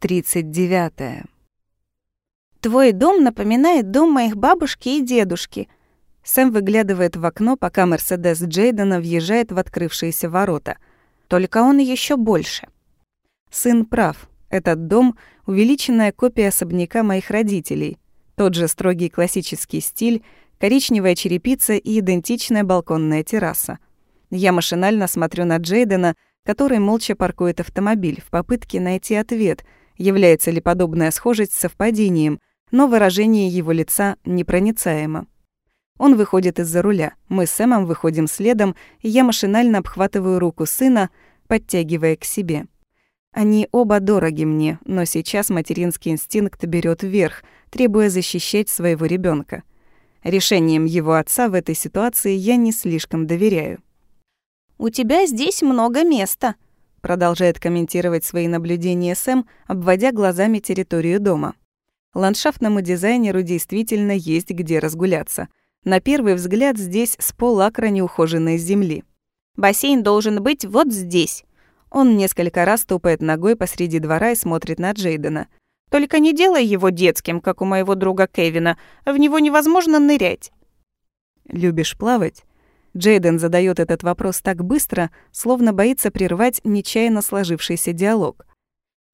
39. Твой дом напоминает дом моих бабушки и дедушки. Сэм выглядывает в окно, пока Мерседес Джейдена въезжает в открывшиеся ворота. Только он еще больше. Сын прав. Этот дом — увеличенная копия особняка моих родителей. Тот же строгий классический стиль, коричневая черепица и идентичная балконная терраса. Я машинально смотрю на Джейдена, который молча паркует автомобиль в попытке найти ответ — является ли подобная схожесть совпадением, но выражение его лица непроницаемо. Он выходит из-за руля, мы с Сэмом выходим следом, и я машинально обхватываю руку сына, подтягивая к себе. Они оба дороги мне, но сейчас материнский инстинкт берет вверх, требуя защищать своего ребенка. Решением его отца в этой ситуации я не слишком доверяю. «У тебя здесь много места», Продолжает комментировать свои наблюдения Сэм, обводя глазами территорию дома. Ландшафтному дизайнеру действительно есть где разгуляться. На первый взгляд здесь с полакра неухоженной земли. «Бассейн должен быть вот здесь». Он несколько раз тупает ногой посреди двора и смотрит на Джейдена. «Только не делай его детским, как у моего друга Кевина. В него невозможно нырять». «Любишь плавать?» Джейден задает этот вопрос так быстро, словно боится прервать нечаянно сложившийся диалог.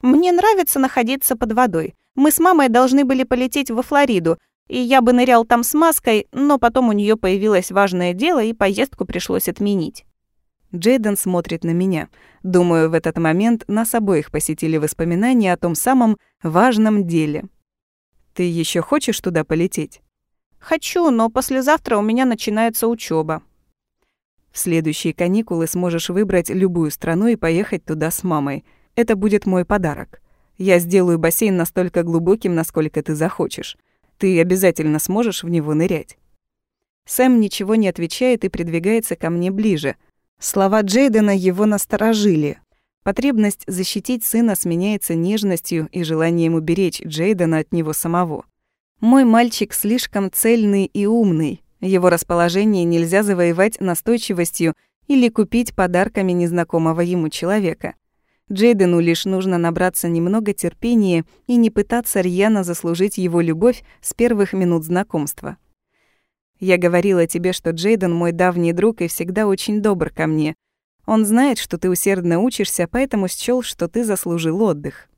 «Мне нравится находиться под водой. Мы с мамой должны были полететь во Флориду, и я бы нырял там с маской, но потом у нее появилось важное дело, и поездку пришлось отменить». Джейден смотрит на меня. Думаю, в этот момент нас обоих посетили воспоминания о том самом важном деле. «Ты еще хочешь туда полететь?» «Хочу, но послезавтра у меня начинается учеба. В следующие каникулы сможешь выбрать любую страну и поехать туда с мамой. Это будет мой подарок. Я сделаю бассейн настолько глубоким, насколько ты захочешь. Ты обязательно сможешь в него нырять». Сэм ничего не отвечает и придвигается ко мне ближе. Слова Джейдена его насторожили. Потребность защитить сына сменяется нежностью и желанием уберечь Джейдена от него самого. Мой мальчик слишком цельный и умный, его расположение нельзя завоевать настойчивостью или купить подарками незнакомого ему человека. Джейдену лишь нужно набраться немного терпения и не пытаться рьяно заслужить его любовь с первых минут знакомства. Я говорила тебе, что Джейден мой давний друг и всегда очень добр ко мне. Он знает, что ты усердно учишься, поэтому счёл, что ты заслужил отдых.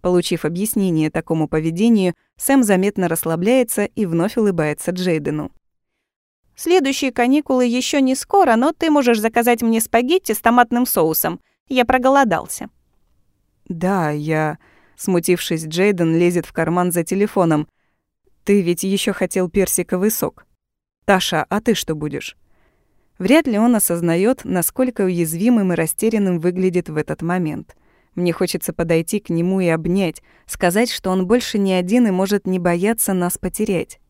Получив объяснение такому поведению, Сэм заметно расслабляется и вновь улыбается Джейдену. Следующие каникулы еще не скоро, но ты можешь заказать мне спагетти с томатным соусом. Я проголодался». «Да, я...» Смутившись, Джейден лезет в карман за телефоном. «Ты ведь еще хотел персиковый сок. Таша, а ты что будешь?» Вряд ли он осознает, насколько уязвимым и растерянным выглядит в этот момент. Мне хочется подойти к нему и обнять, сказать, что он больше не один и может не бояться нас потерять.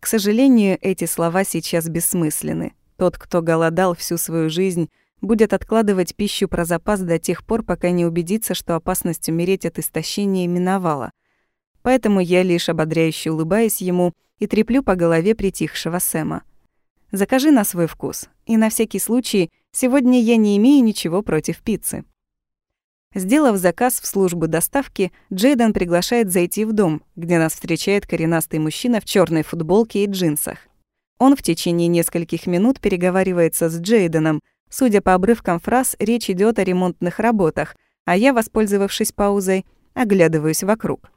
К сожалению, эти слова сейчас бессмысленны. Тот, кто голодал всю свою жизнь, будет откладывать пищу про запас до тех пор, пока не убедится, что опасность умереть от истощения миновала. Поэтому я лишь ободряюще улыбаюсь ему и треплю по голове притихшего Сэма. «Закажи на свой вкус. И на всякий случай, сегодня я не имею ничего против пиццы». Сделав заказ в службу доставки, Джейден приглашает зайти в дом, где нас встречает коренастый мужчина в черной футболке и джинсах. Он в течение нескольких минут переговаривается с Джейденом. Судя по обрывкам фраз, речь идет о ремонтных работах, а я, воспользовавшись паузой, оглядываюсь вокруг.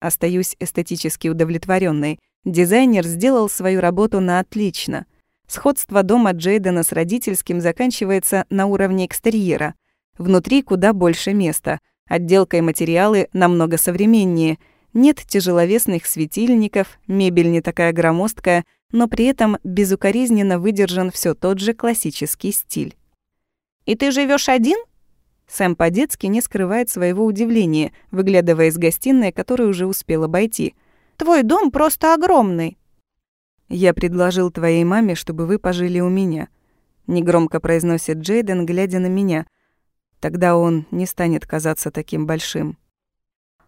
Остаюсь эстетически удовлетворенной. Дизайнер сделал свою работу на отлично. Сходство дома Джейдена с родительским заканчивается на уровне экстерьера — Внутри куда больше места. Отделка и материалы намного современнее. Нет тяжеловесных светильников, мебель не такая громоздкая, но при этом безукоризненно выдержан все тот же классический стиль. «И ты живешь один?» Сэм по-детски не скрывает своего удивления, выглядывая из гостиной, которую уже успел обойти. «Твой дом просто огромный». «Я предложил твоей маме, чтобы вы пожили у меня», — негромко произносит Джейден, глядя на меня. Тогда он не станет казаться таким большим.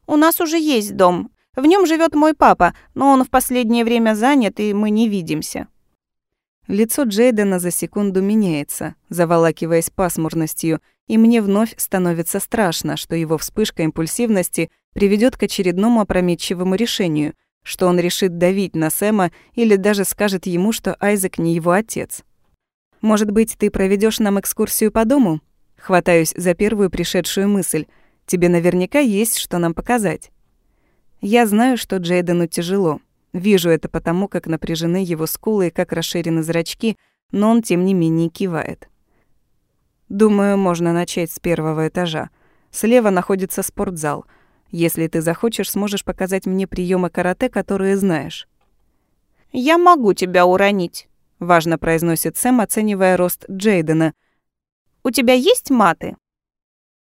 «У нас уже есть дом. В нем живет мой папа, но он в последнее время занят, и мы не видимся». Лицо Джейдена за секунду меняется, заволакиваясь пасмурностью, и мне вновь становится страшно, что его вспышка импульсивности приведет к очередному опрометчивому решению, что он решит давить на Сэма или даже скажет ему, что Айзек не его отец. «Может быть, ты проведешь нам экскурсию по дому?» Хватаюсь за первую пришедшую мысль. «Тебе наверняка есть, что нам показать». Я знаю, что Джейдену тяжело. Вижу это потому, как напряжены его скулы и как расширены зрачки, но он, тем не менее, кивает. Думаю, можно начать с первого этажа. Слева находится спортзал. Если ты захочешь, сможешь показать мне приемы карате, которые знаешь. «Я могу тебя уронить», — важно произносит Сэм, оценивая рост Джейдена. «У тебя есть маты?»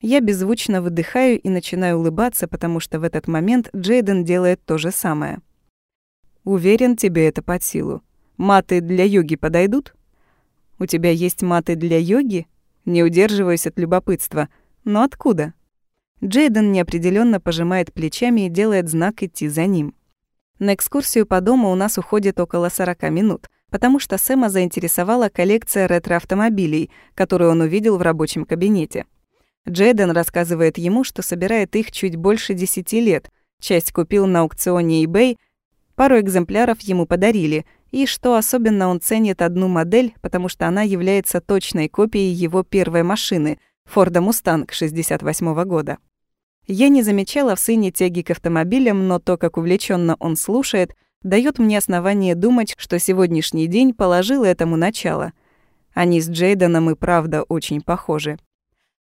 Я беззвучно выдыхаю и начинаю улыбаться, потому что в этот момент Джейден делает то же самое. «Уверен, тебе это под силу. Маты для йоги подойдут?» «У тебя есть маты для йоги?» Не удерживаюсь от любопытства. Но откуда? Джейден неопределенно пожимает плечами и делает знак идти за ним. На экскурсию по дому у нас уходит около 40 минут, потому что Сэма заинтересовала коллекция ретро-автомобилей, которую он увидел в рабочем кабинете. Джейден рассказывает ему, что собирает их чуть больше 10 лет, часть купил на аукционе eBay, пару экземпляров ему подарили — и что особенно он ценит одну модель, потому что она является точной копией его первой машины Форда Мустанг 68 года. Я не замечала в сыне тяги к автомобилям, но то, как увлеченно он слушает, дает мне основание думать, что сегодняшний день положил этому начало. Они с Джейденом и правда очень похожи.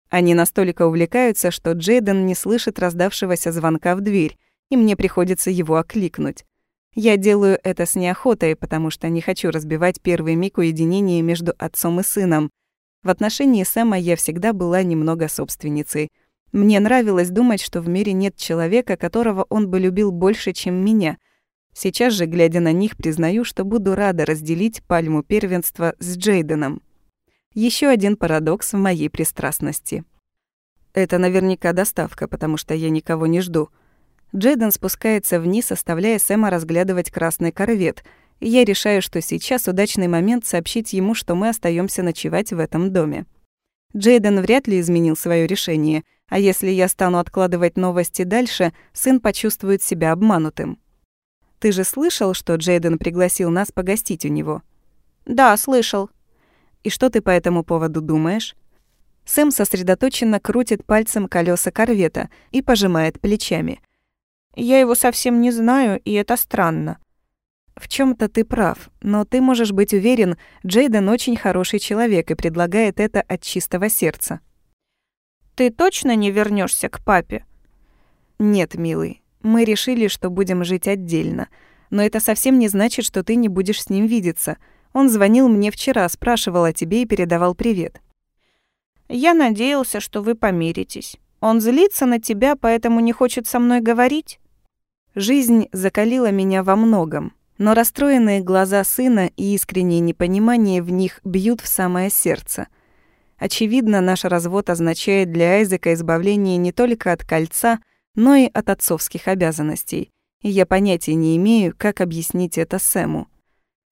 Они настолько увлекаются, что Джейден не слышит раздавшегося звонка в дверь, и мне приходится его окликнуть. Я делаю это с неохотой, потому что не хочу разбивать первый миг уединения между отцом и сыном. В отношении Сэма я всегда была немного собственницей. Мне нравилось думать, что в мире нет человека, которого он бы любил больше, чем меня. Сейчас же, глядя на них, признаю, что буду рада разделить пальму первенства с Джейденом. Еще один парадокс в моей пристрастности. Это наверняка доставка, потому что я никого не жду — Джейден спускается вниз, оставляя Сэма разглядывать красный корвет, я решаю, что сейчас удачный момент сообщить ему, что мы остаемся ночевать в этом доме. Джейден вряд ли изменил свое решение, а если я стану откладывать новости дальше, сын почувствует себя обманутым. Ты же слышал, что Джейден пригласил нас погостить у него? Да, слышал. И что ты по этому поводу думаешь? Сэм сосредоточенно крутит пальцем колеса корвета и пожимает плечами – я его совсем не знаю, и это странно. В чем то ты прав, но ты можешь быть уверен, Джейден очень хороший человек и предлагает это от чистого сердца. Ты точно не вернешься к папе? Нет, милый. Мы решили, что будем жить отдельно. Но это совсем не значит, что ты не будешь с ним видеться. Он звонил мне вчера, спрашивал о тебе и передавал привет. Я надеялся, что вы помиритесь. Он злится на тебя, поэтому не хочет со мной говорить? Жизнь закалила меня во многом, но расстроенные глаза сына и искреннее непонимание в них бьют в самое сердце. Очевидно, наш развод означает для Айзека избавление не только от кольца, но и от отцовских обязанностей. И я понятия не имею, как объяснить это Сэму.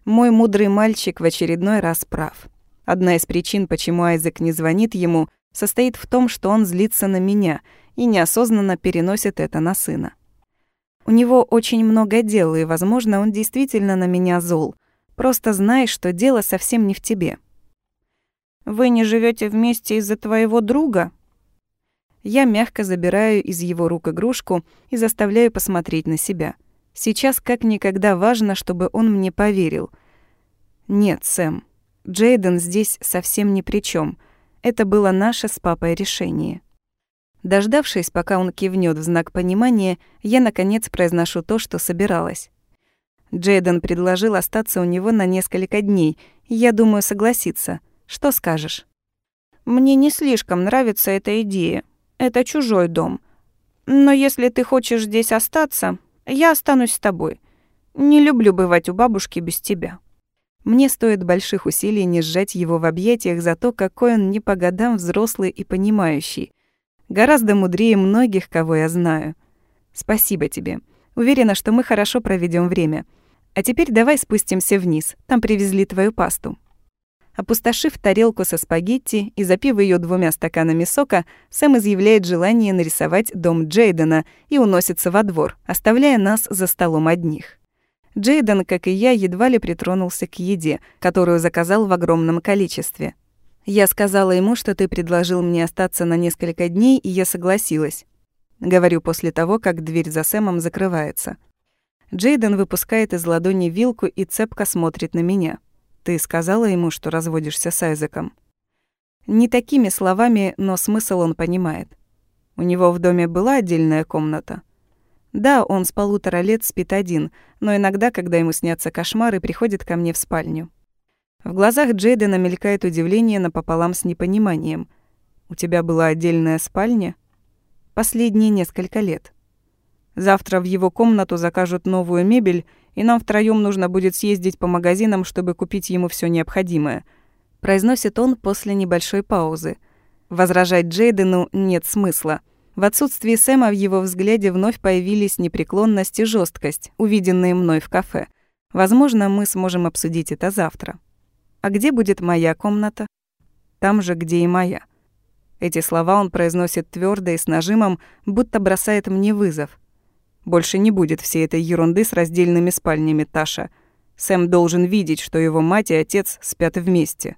Мой мудрый мальчик в очередной раз прав. Одна из причин, почему Айзек не звонит ему, состоит в том, что он злится на меня и неосознанно переносит это на сына. У него очень много дел, и, возможно, он действительно на меня зол. Просто знай, что дело совсем не в тебе. Вы не живете вместе из-за твоего друга? Я мягко забираю из его рук игрушку и заставляю посмотреть на себя. Сейчас как никогда важно, чтобы он мне поверил. Нет, Сэм, Джейден здесь совсем ни при чем. Это было наше с папой решение. Дождавшись, пока он кивнет в знак понимания, я, наконец, произношу то, что собиралась. Джейден предложил остаться у него на несколько дней, я думаю согласиться. Что скажешь? Мне не слишком нравится эта идея. Это чужой дом. Но если ты хочешь здесь остаться, я останусь с тобой. Не люблю бывать у бабушки без тебя. Мне стоит больших усилий не сжать его в объятиях за то, какой он не по годам взрослый и понимающий. Гораздо мудрее многих, кого я знаю. Спасибо тебе. Уверена, что мы хорошо проведем время. А теперь давай спустимся вниз. Там привезли твою пасту. Опустошив тарелку со спагетти и запив ее двумя стаканами сока, Сэм изъявляет желание нарисовать дом Джейдена и уносится во двор, оставляя нас за столом одних. Джейден, как и я, едва ли притронулся к еде, которую заказал в огромном количестве. Я сказала ему, что ты предложил мне остаться на несколько дней, и я согласилась. Говорю после того, как дверь за Сэмом закрывается. Джейден выпускает из ладони вилку и цепко смотрит на меня. Ты сказала ему, что разводишься с Айзеком? Не такими словами, но смысл он понимает. У него в доме была отдельная комната. Да, он с полутора лет спит один, но иногда, когда ему снятся кошмары, приходит ко мне в спальню. В глазах Джейдена мелькает удивление напополам с непониманием. «У тебя была отдельная спальня?» «Последние несколько лет. Завтра в его комнату закажут новую мебель, и нам втроём нужно будет съездить по магазинам, чтобы купить ему всё необходимое», — произносит он после небольшой паузы. Возражать Джейдену нет смысла. В отсутствии Сэма в его взгляде вновь появились непреклонность и жесткость, увиденные мной в кафе. Возможно, мы сможем обсудить это завтра. А где будет моя комната? Там же, где и моя. Эти слова он произносит твердо и с нажимом, будто бросает мне вызов. Больше не будет всей этой ерунды с раздельными спальнями, Таша. Сэм должен видеть, что его мать и отец спят вместе.